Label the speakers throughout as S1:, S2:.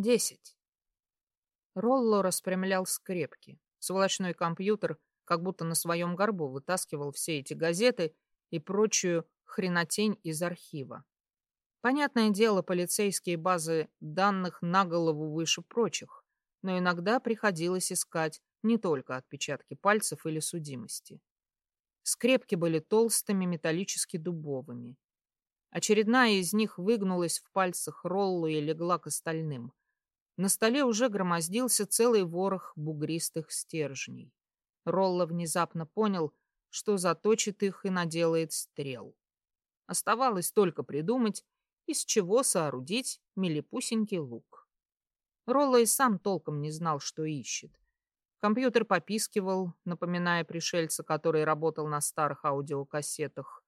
S1: Десять. Ролло распрямлял скрепки. Сволочной компьютер как будто на своем горбу вытаскивал все эти газеты и прочую хренотень из архива. Понятное дело, полицейские базы данных на голову выше прочих, но иногда приходилось искать не только отпечатки пальцев или судимости. Скрепки были толстыми, металлически дубовыми. Очередная из них выгнулась в пальцах Ролла и легла к остальным. На столе уже громоздился целый ворох бугристых стержней. Ролла внезапно понял, что заточит их и наделает стрел. Оставалось только придумать, из чего соорудить милипусенький лук. Ролла и сам толком не знал, что ищет. Компьютер попискивал, напоминая пришельца, который работал на старых аудиокассетах.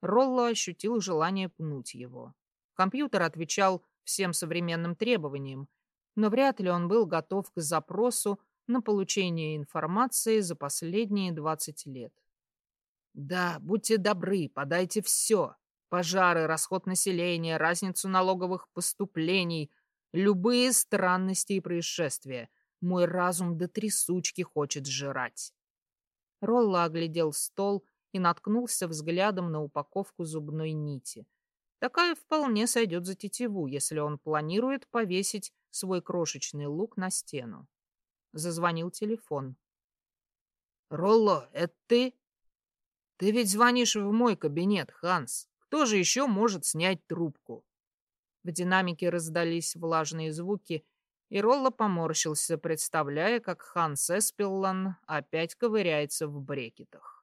S1: Ролло ощутил желание пнуть его. Компьютер отвечал всем современным требованиям, но вряд ли он был готов к запросу на получение информации за последние 20 лет. «Да, будьте добры, подайте все. Пожары, расход населения, разницу налоговых поступлений, любые странности и происшествия. Мой разум до трясучки хочет жрать». Ролла оглядел стол и наткнулся взглядом на упаковку зубной нити. Такая вполне сойдет за тетиву, если он планирует повесить свой крошечный лук на стену. Зазвонил телефон. «Ролло, это ты? Ты ведь звонишь в мой кабинет, Ханс. Кто же еще может снять трубку?» В динамике раздались влажные звуки, и Ролло поморщился, представляя, как Ханс Эспеллан опять ковыряется в брекетах.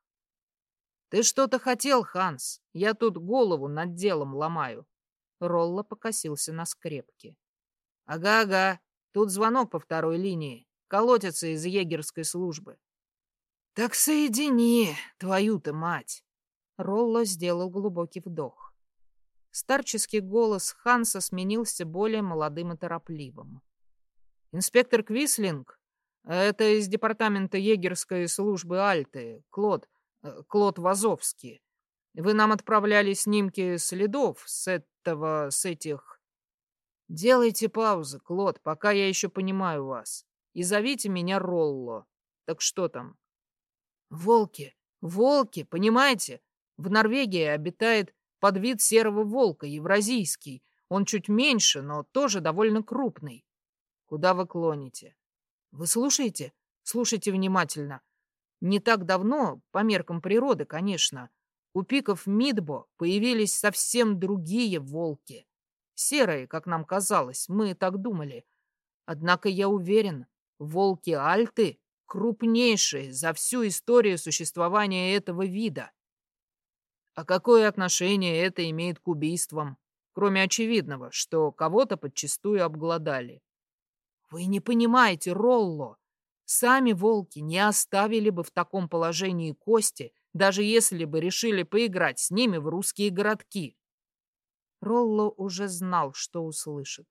S1: «Ты что-то хотел, Ханс? Я тут голову над делом ломаю». Ролло покосился на скрепки. «Ага-ага, тут звонок по второй линии колотятся из егерской службы. Так соедини, твою-то мать. Ролло сделал глубокий вдох. Старческий голос Ханса сменился более молодым и торопливым. Инспектор Квислинг, это из департамента егерской службы Альты, Клод, Клод Вазовский. Вы нам отправляли снимки следов с этого, с этих... Делайте паузы, Клод, пока я еще понимаю вас и зовите меня Ролло. Так что там? Волки, волки, понимаете? В Норвегии обитает подвид серого волка, евразийский. Он чуть меньше, но тоже довольно крупный. Куда вы клоните? Вы слушаете? Слушайте внимательно. Не так давно, по меркам природы, конечно, у пиков Мидбо появились совсем другие волки. Серые, как нам казалось, мы так думали. Однако я уверен, Волки Альты крупнейшие за всю историю существования этого вида. А какое отношение это имеет к убийствам, кроме очевидного, что кого-то подчистую обглодали? Вы не понимаете, Ролло. Сами волки не оставили бы в таком положении кости, даже если бы решили поиграть с ними в русские городки. Ролло уже знал, что услышит.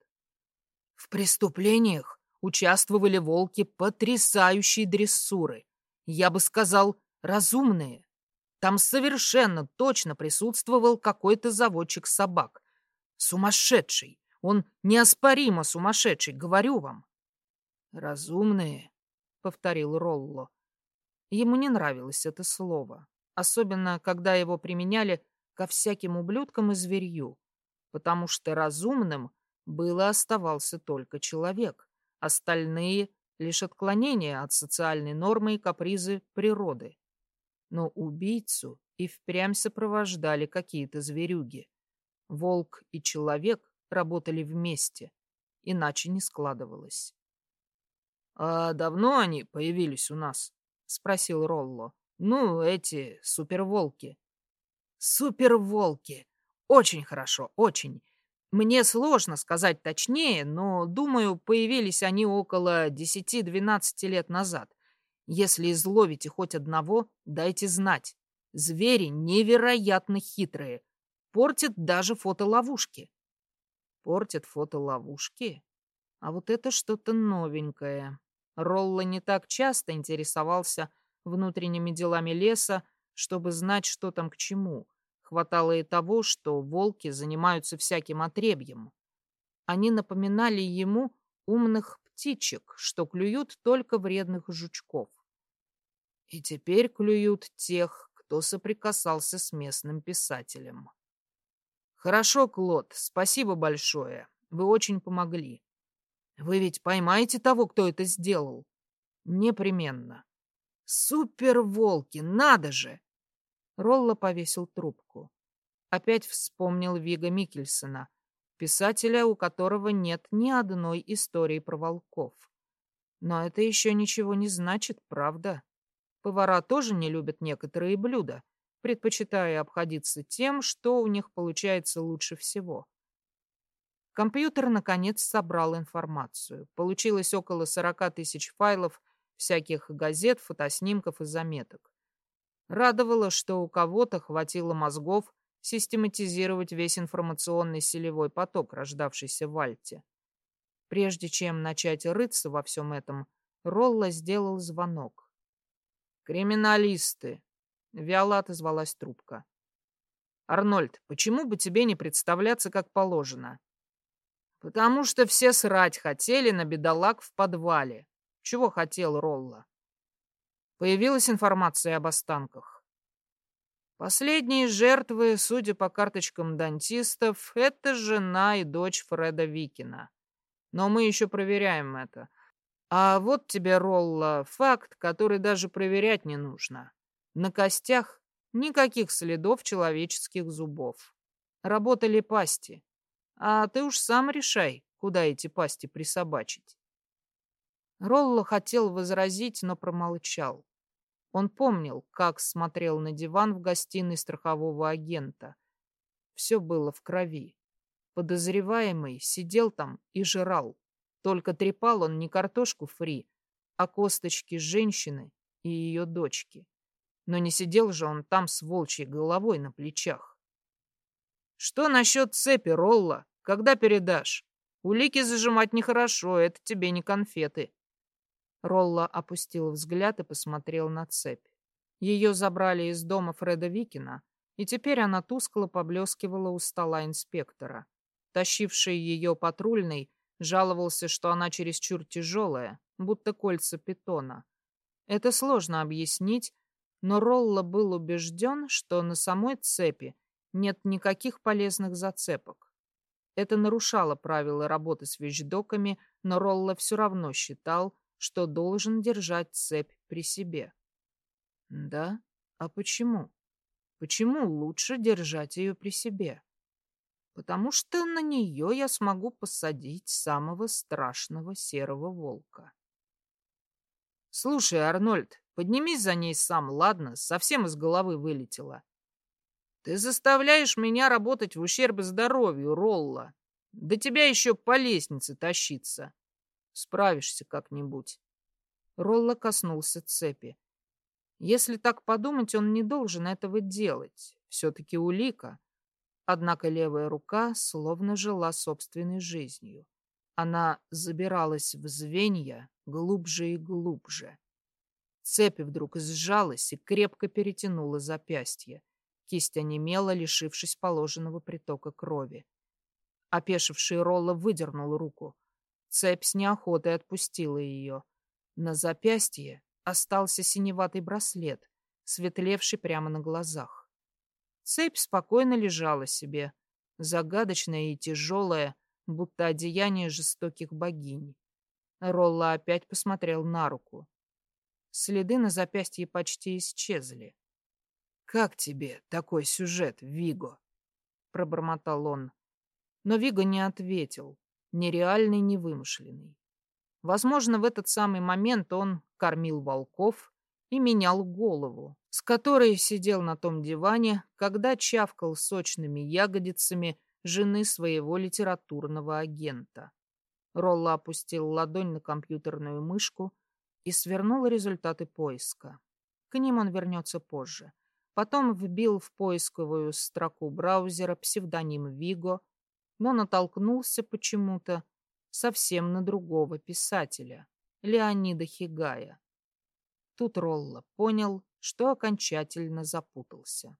S1: В преступлениях участвовали волки потрясающей дрессуры. Я бы сказал, разумные. Там совершенно точно присутствовал какой-то заводчик собак. Сумасшедший. Он неоспоримо сумасшедший, говорю вам. Разумные, повторил Ролло. Ему не нравилось это слово, особенно когда его применяли ко всяким ублюдкам и зверью, потому что разумным было оставался только человек. Остальные — лишь отклонения от социальной нормы и капризы природы. Но убийцу и впрямь сопровождали какие-то зверюги. Волк и человек работали вместе, иначе не складывалось. «А давно они появились у нас?» — спросил Ролло. «Ну, эти суперволки». «Суперволки! Очень хорошо, очень. Мне сложно сказать точнее, но, думаю, появились они около 10-12 лет назад. Если изловите хоть одного, дайте знать. Звери невероятно хитрые. Портят даже фотоловушки. Портят фотоловушки? А вот это что-то новенькое. Ролла не так часто интересовался внутренними делами леса, чтобы знать, что там к чему. Хватало и того, что волки занимаются всяким отребьем. Они напоминали ему умных птичек, что клюют только вредных жучков. И теперь клюют тех, кто соприкасался с местным писателем. Хорошо, Клод, спасибо большое. Вы очень помогли. Вы ведь поймаете того, кто это сделал? Непременно. Супер-волки, надо же! Ролла повесил трубку. Опять вспомнил Вига Микельсона, писателя, у которого нет ни одной истории про волков. Но это еще ничего не значит, правда? Повара тоже не любят некоторые блюда, предпочитая обходиться тем, что у них получается лучше всего. Компьютер, наконец, собрал информацию. Получилось около 40 тысяч файлов всяких газет, фотоснимков и заметок. Радовало, что у кого-то хватило мозгов систематизировать весь информационный селевой поток, рождавшийся в Альте. Прежде чем начать рыться во всем этом, Ролла сделал звонок. «Криминалисты!» — вяло отозвалась трубка. «Арнольд, почему бы тебе не представляться как положено?» Потому что все срать хотели на бедолаг в подвале. Чего хотел Ролла? Появилась информация об останках. Последние жертвы, судя по карточкам дантистов, это жена и дочь Фреда Викина. Но мы еще проверяем это. А вот тебе, Ролла, факт, который даже проверять не нужно. На костях никаких следов человеческих зубов. Работали пасти. А ты уж сам решай, куда эти пасти присобачить. Ролло хотел возразить, но промолчал. Он помнил, как смотрел на диван в гостиной страхового агента. Все было в крови. Подозреваемый сидел там и жрал. Только трепал он не картошку фри, а косточки женщины и ее дочки. Но не сидел же он там с волчьей головой на плечах. Что насчет цепи, Ролла? Когда передашь? Улики зажимать нехорошо, это тебе не конфеты. Ролла опустил взгляд и посмотрел на цепь. Ее забрали из дома Фреда Викина, и теперь она тускло поблескивала у стола инспектора. Тащивший ее патрульный жаловался, что она чересчур тяжелая, будто кольца питона. Это сложно объяснить, но Ролла был убежден, что на самой цепи нет никаких полезных зацепок. Это нарушало правила работы с вещдоками, но Ролла все равно считал, что должен держать цепь при себе. Да? А почему? Почему лучше держать ее при себе? Потому что на нее я смогу посадить самого страшного серого волка. Слушай, Арнольд, поднимись за ней сам, ладно? Совсем из головы вылетела. Ты заставляешь меня работать в ущерб здоровью, Ролла. До тебя еще по лестнице тащиться. Справишься как-нибудь. Ролла коснулся цепи. Если так подумать, он не должен этого делать. Все-таки улика. Однако левая рука словно жила собственной жизнью. Она забиралась в звенья глубже и глубже. Цепь вдруг сжалась и крепко перетянула запястье. Кисть онемела, лишившись положенного притока крови. Опешивший Ролла выдернул руку. Цепь с неохотой отпустила ее. На запястье остался синеватый браслет, светлевший прямо на глазах. Цепь спокойно лежала себе, загадочная и тяжелая, будто одеяние жестоких богинь. Ролла опять посмотрел на руку. Следы на запястье почти исчезли. «Как тебе такой сюжет, Виго?» — пробормотал он. Но Виго не ответил, ни реальный, ни вымышленный. Возможно, в этот самый момент он кормил волков и менял голову, с которой сидел на том диване, когда чавкал сочными ягодицами жены своего литературного агента. Ролла опустил ладонь на компьютерную мышку и свернул результаты поиска. К ним он вернется позже. Потом вбил в поисковую строку браузера псевдоним Виго, но натолкнулся почему-то совсем на другого писателя, Леонида Хигая. Тут Ролла понял, что окончательно запутался.